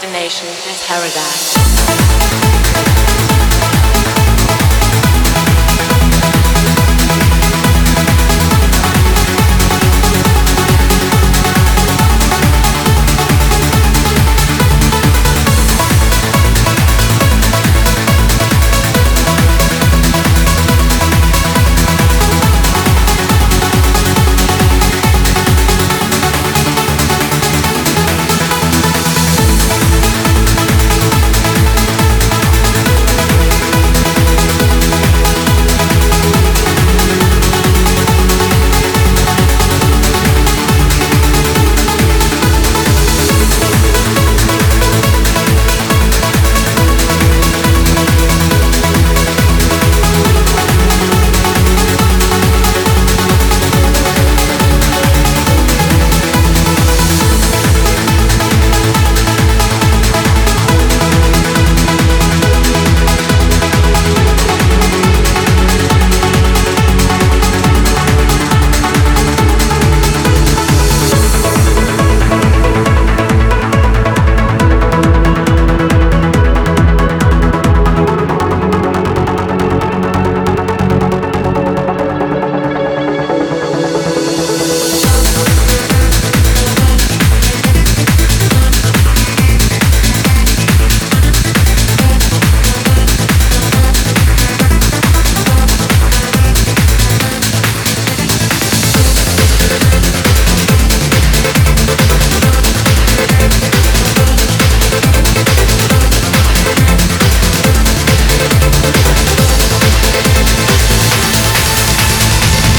destination is paradise.